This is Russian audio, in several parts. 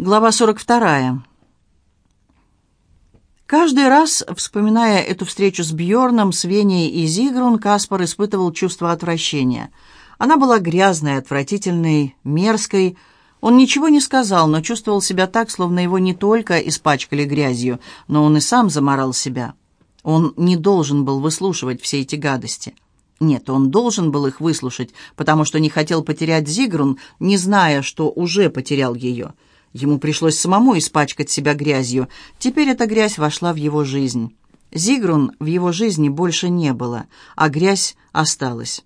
Глава 42. Каждый раз, вспоминая эту встречу с Бьорном, Свеней и Зигрун, Каспар испытывал чувство отвращения. Она была грязной, отвратительной, мерзкой. Он ничего не сказал, но чувствовал себя так, словно его не только испачкали грязью, но он и сам заморал себя. Он не должен был выслушивать все эти гадости. Нет, он должен был их выслушать, потому что не хотел потерять Зигрун, не зная, что уже потерял ее — Ему пришлось самому испачкать себя грязью. Теперь эта грязь вошла в его жизнь. Зигрун в его жизни больше не было, а грязь осталась.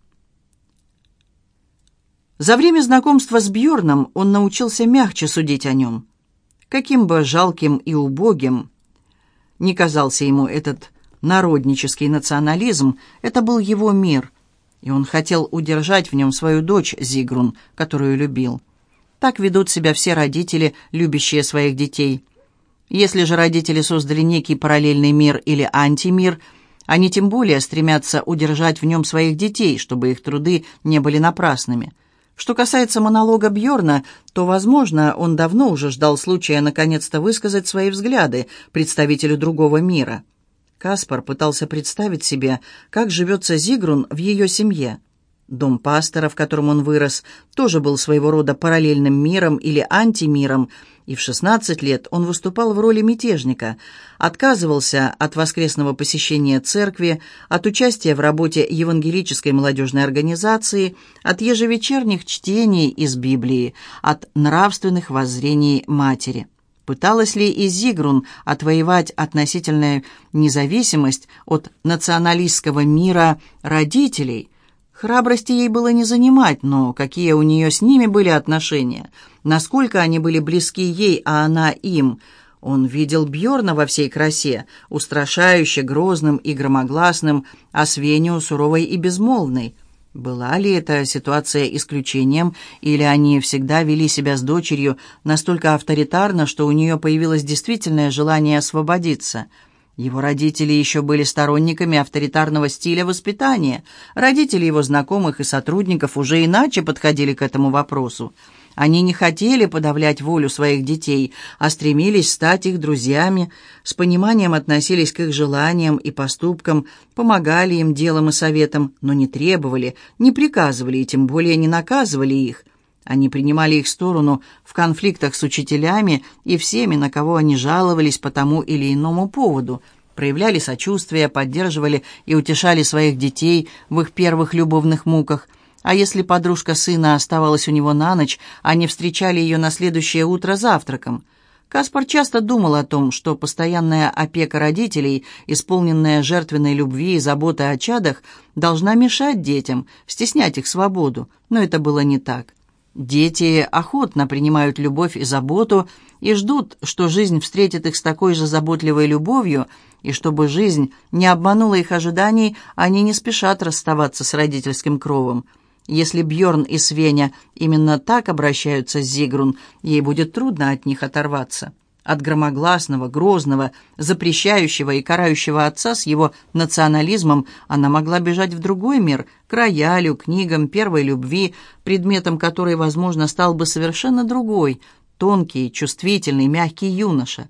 За время знакомства с Бьорном он научился мягче судить о нем. Каким бы жалким и убогим не казался ему этот народнический национализм, это был его мир, и он хотел удержать в нем свою дочь Зигрун, которую любил. Так ведут себя все родители, любящие своих детей. Если же родители создали некий параллельный мир или антимир, они тем более стремятся удержать в нем своих детей, чтобы их труды не были напрасными. Что касается монолога Бьорна, то, возможно, он давно уже ждал случая наконец-то высказать свои взгляды представителю другого мира. Каспар пытался представить себе, как живется Зигрун в ее семье. Дом пастора, в котором он вырос, тоже был своего рода параллельным миром или антимиром, и в 16 лет он выступал в роли мятежника, отказывался от воскресного посещения церкви, от участия в работе евангелической молодежной организации, от ежевечерних чтений из Библии, от нравственных воззрений матери. Пыталась ли и Зигрун отвоевать относительную независимость от националистского мира родителей, Храбрости ей было не занимать, но какие у нее с ними были отношения, насколько они были близки ей, а она им. Он видел Бьорна во всей красе, устрашающе грозным и громогласным, а Свеню суровой и безмолвной. Была ли эта ситуация исключением, или они всегда вели себя с дочерью настолько авторитарно, что у нее появилось действительное желание освободиться – его родители еще были сторонниками авторитарного стиля воспитания. Родители его знакомых и сотрудников уже иначе подходили к этому вопросу. Они не хотели подавлять волю своих детей, а стремились стать их друзьями, с пониманием относились к их желаниям и поступкам, помогали им делом и советом, но не требовали, не приказывали и тем более не наказывали их. Они принимали их сторону в конфликтах с учителями и всеми, на кого они жаловались по тому или иному поводу, проявляли сочувствие, поддерживали и утешали своих детей в их первых любовных муках. А если подружка сына оставалась у него на ночь, они встречали ее на следующее утро завтраком. Каспар часто думал о том, что постоянная опека родителей, исполненная жертвенной любви и заботы о чадах, должна мешать детям, стеснять их свободу, но это было не так. Дети охотно принимают любовь и заботу и ждут, что жизнь встретит их с такой же заботливой любовью, и чтобы жизнь не обманула их ожиданий, они не спешат расставаться с родительским кровом. Если Бьорн и Свеня именно так обращаются с Зигрун, ей будет трудно от них оторваться от громогласного, грозного, запрещающего и карающего отца с его национализмом она могла бежать в другой мир, к роялю, книгам, первой любви, предметом которой, возможно, стал бы совершенно другой, тонкий, чувствительный, мягкий юноша.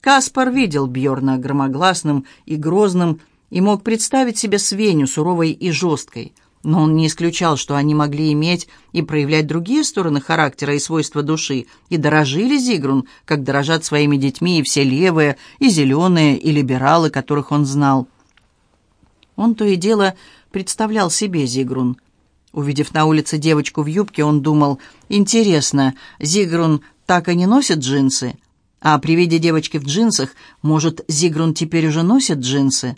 Каспар видел Бьорна громогласным и грозным и мог представить себе Свеню суровой и жесткой – но он не исключал, что они могли иметь и проявлять другие стороны характера и свойства души, и дорожили Зигрун, как дорожат своими детьми и все левые, и зеленые, и либералы, которых он знал. Он то и дело представлял себе Зигрун. Увидев на улице девочку в юбке, он думал, «Интересно, Зигрун так и не носит джинсы?» А при виде девочки в джинсах, может, Зигрун теперь уже носит джинсы?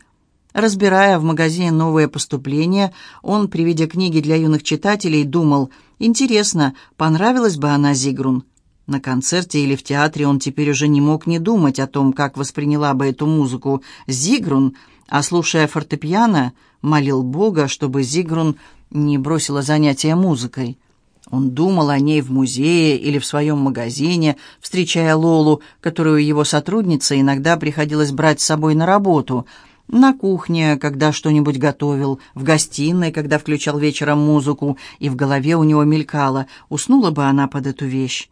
Разбирая в магазине новые поступления, он при виде книги для юных читателей думал, интересно, понравилась бы она Зигрун. На концерте или в театре он теперь уже не мог не думать о том, как восприняла бы эту музыку Зигрун, а слушая фортепиано, молил Бога, чтобы Зигрун не бросила занятия музыкой. Он думал о ней в музее или в своем магазине, встречая Лолу, которую его сотрудница иногда приходилось брать с собой на работу – на кухне, когда что-нибудь готовил, в гостиной, когда включал вечером музыку, и в голове у него мелькало, уснула бы она под эту вещь.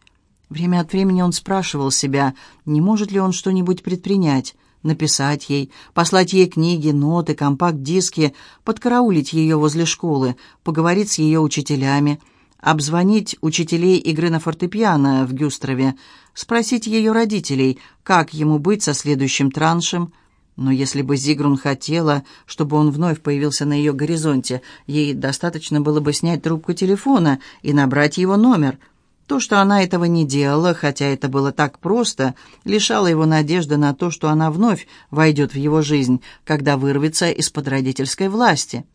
Время от времени он спрашивал себя, не может ли он что-нибудь предпринять, написать ей, послать ей книги, ноты, компакт-диски, подкараулить ее возле школы, поговорить с ее учителями, обзвонить учителей игры на фортепиано в Гюстрове, спросить ее родителей, как ему быть со следующим траншем. Но если бы Зигрун хотела, чтобы он вновь появился на ее горизонте, ей достаточно было бы снять трубку телефона и набрать его номер — то, что она этого не делала, хотя это было так просто, лишало его надежды на то, что она вновь войдет в его жизнь, когда вырвется из-под родительской власти.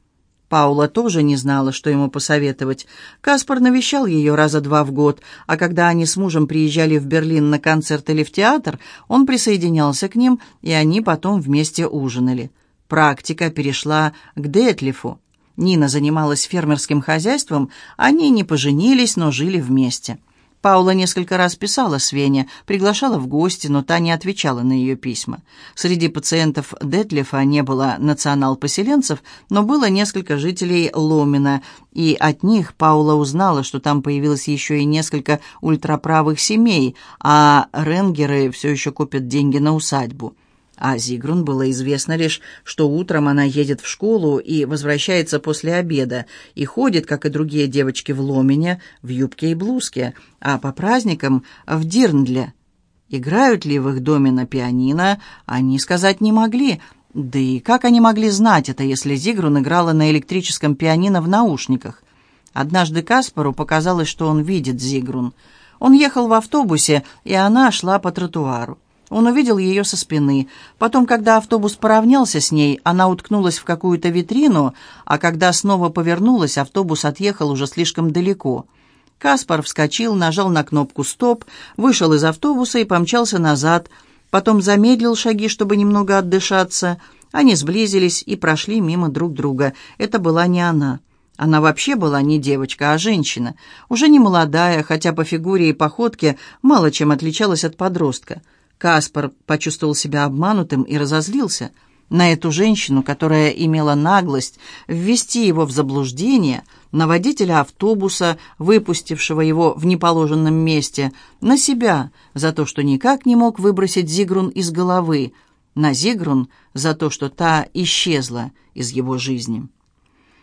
Паула тоже не знала, что ему посоветовать. Каспар навещал ее раза два в год, а когда они с мужем приезжали в Берлин на концерт или в театр, он присоединялся к ним, и они потом вместе ужинали. Практика перешла к Детлифу. Нина занималась фермерским хозяйством, они не поженились, но жили вместе. Паула несколько раз писала Свене, приглашала в гости, но та не отвечала на ее письма. Среди пациентов Детлифа не было национал-поселенцев, но было несколько жителей Ломина, и от них Паула узнала, что там появилось еще и несколько ультраправых семей, а ренгеры все еще копят деньги на усадьбу. А Зигрун было известно лишь, что утром она едет в школу и возвращается после обеда, и ходит, как и другие девочки в Ломене, в юбке и блузке, а по праздникам в Дирндле. Играют ли в их доме на пианино, они сказать не могли, да и как они могли знать это, если Зигрун играла на электрическом пианино в наушниках? Однажды Каспару показалось, что он видит Зигрун. Он ехал в автобусе, и она шла по тротуару. Он увидел ее со спины. Потом, когда автобус поравнялся с ней, она уткнулась в какую-то витрину, а когда снова повернулась, автобус отъехал уже слишком далеко. Каспар вскочил, нажал на кнопку «Стоп», вышел из автобуса и помчался назад. Потом замедлил шаги, чтобы немного отдышаться. Они сблизились и прошли мимо друг друга. Это была не она. Она вообще была не девочка, а женщина. Уже не молодая, хотя по фигуре и походке мало чем отличалась от подростка. Каспар почувствовал себя обманутым и разозлился на эту женщину, которая имела наглость ввести его в заблуждение, на водителя автобуса, выпустившего его в неположенном месте, на себя за то, что никак не мог выбросить Зигрун из головы, на Зигрун за то, что та исчезла из его жизни.